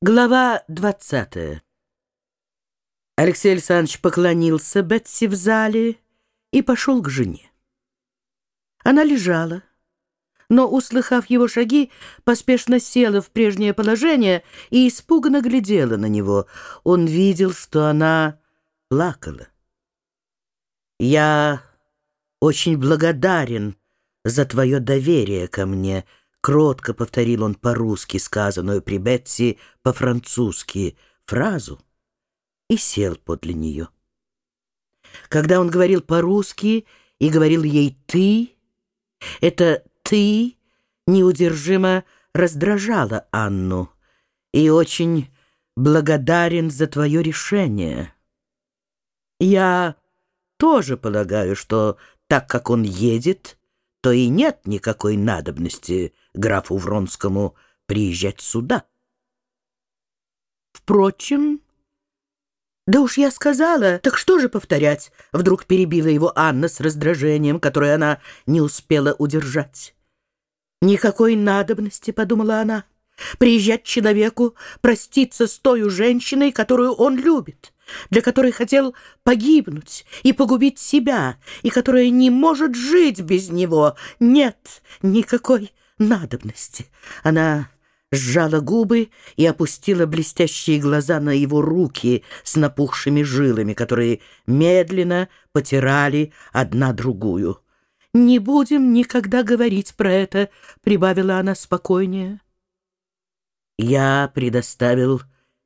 Глава двадцатая. Алексей Александрович поклонился Бетси в зале и пошел к жене. Она лежала, но, услыхав его шаги, поспешно села в прежнее положение и испуганно глядела на него. Он видел, что она плакала. «Я очень благодарен за твое доверие ко мне», Кротко повторил он по-русски сказанную при Бетси по-французски фразу и сел подле нее. Когда он говорил по-русски и говорил ей «ты», это «ты» неудержимо раздражало Анну и очень благодарен за твое решение. Я тоже полагаю, что так как он едет, то и нет никакой надобности графу Вронскому приезжать сюда. Впрочем, да уж я сказала, так что же повторять? Вдруг перебила его Анна с раздражением, которое она не успела удержать. Никакой надобности, подумала она, приезжать человеку, проститься с той женщиной, которую он любит для которой хотел погибнуть и погубить себя, и которая не может жить без него. Нет никакой надобности. Она сжала губы и опустила блестящие глаза на его руки с напухшими жилами, которые медленно потирали одна другую. «Не будем никогда говорить про это», — прибавила она спокойнее. «Я предоставил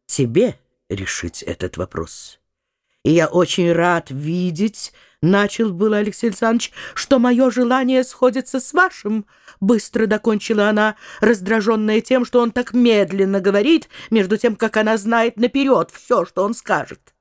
тебе решить этот вопрос. И я очень рад видеть, начал было Алексей Александрович, что мое желание сходится с вашим. Быстро докончила она, раздраженная тем, что он так медленно говорит, между тем, как она знает наперед все, что он скажет.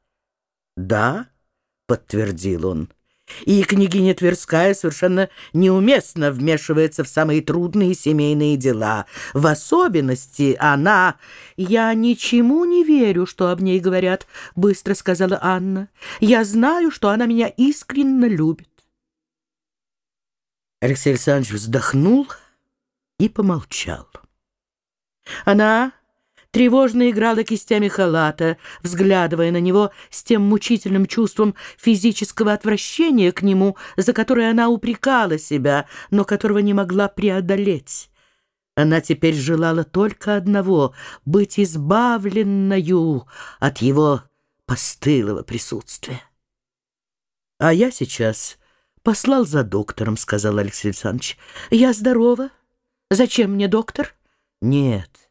«Да», — подтвердил он, — и княгиня Тверская совершенно неуместно вмешивается в самые трудные семейные дела. В особенности она... «Я ничему не верю, что об ней говорят», — быстро сказала Анна. «Я знаю, что она меня искренне любит». Алексей Александрович вздохнул и помолчал. Она тревожно играла кистями халата, взглядывая на него с тем мучительным чувством физического отвращения к нему, за которое она упрекала себя, но которого не могла преодолеть. Она теперь желала только одного — быть избавленною от его постылого присутствия. «А я сейчас послал за доктором», — сказал Алексей Александрович. «Я здорова. Зачем мне доктор?» «Нет,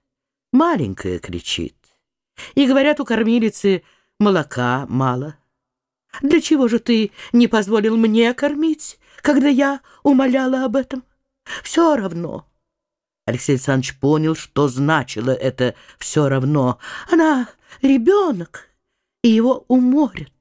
маленькая кричит. И, говорят, у кормилицы молока мало. Для чего же ты не позволил мне кормить, когда я умоляла об этом? Все равно. Алексей Александрович понял, что значило это «все равно». Она ребенок, и его уморят.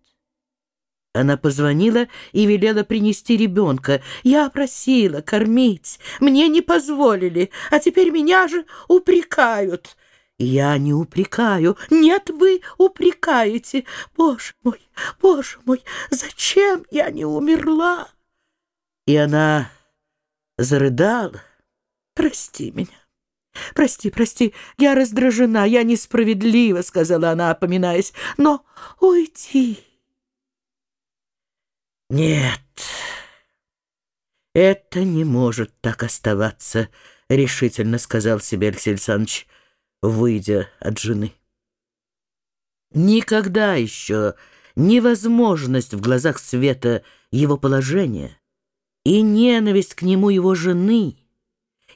Она позвонила и велела принести ребенка. Я просила кормить, мне не позволили, а теперь меня же упрекают. Я не упрекаю. Нет, вы упрекаете. Боже мой, боже мой, зачем я не умерла? И она зарыдала. Прости меня. «Прости, прости, я раздражена, я несправедлива», — сказала она, опоминаясь. «Но уйди». «Нет, это не может так оставаться», — решительно сказал себе Алексей Александрович выйдя от жены. Никогда еще невозможность в глазах света его положения и ненависть к нему его жены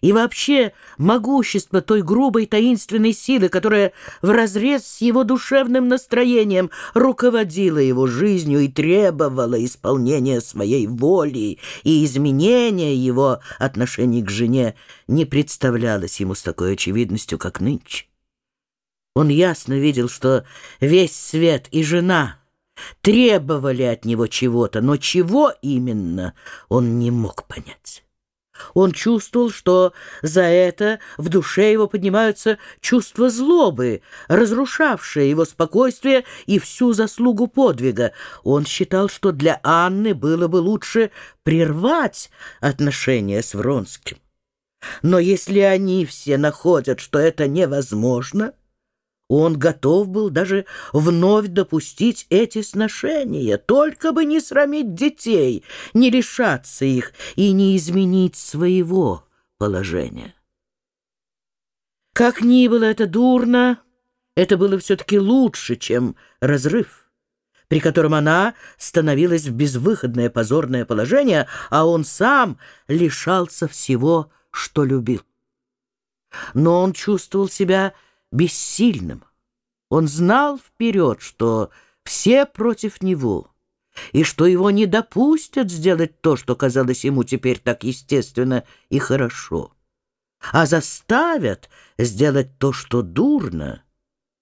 и вообще могущество той грубой таинственной силы, которая вразрез с его душевным настроением руководила его жизнью и требовала исполнения своей воли и изменения его отношений к жене, не представлялось ему с такой очевидностью, как нынче. Он ясно видел, что весь свет и жена требовали от него чего-то, но чего именно он не мог понять. Он чувствовал, что за это в душе его поднимаются чувства злобы, разрушавшие его спокойствие и всю заслугу подвига. Он считал, что для Анны было бы лучше прервать отношения с Вронским. Но если они все находят, что это невозможно, Он готов был даже вновь допустить эти сношения, только бы не срамить детей, не лишаться их и не изменить своего положения. Как ни было это дурно, это было все-таки лучше, чем разрыв, при котором она становилась в безвыходное позорное положение, а он сам лишался всего, что любил. Но он чувствовал себя бессильным. Он знал вперед, что все против него, и что его не допустят сделать то, что казалось ему теперь так естественно и хорошо, а заставят сделать то, что дурно,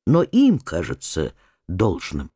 но им кажется должным.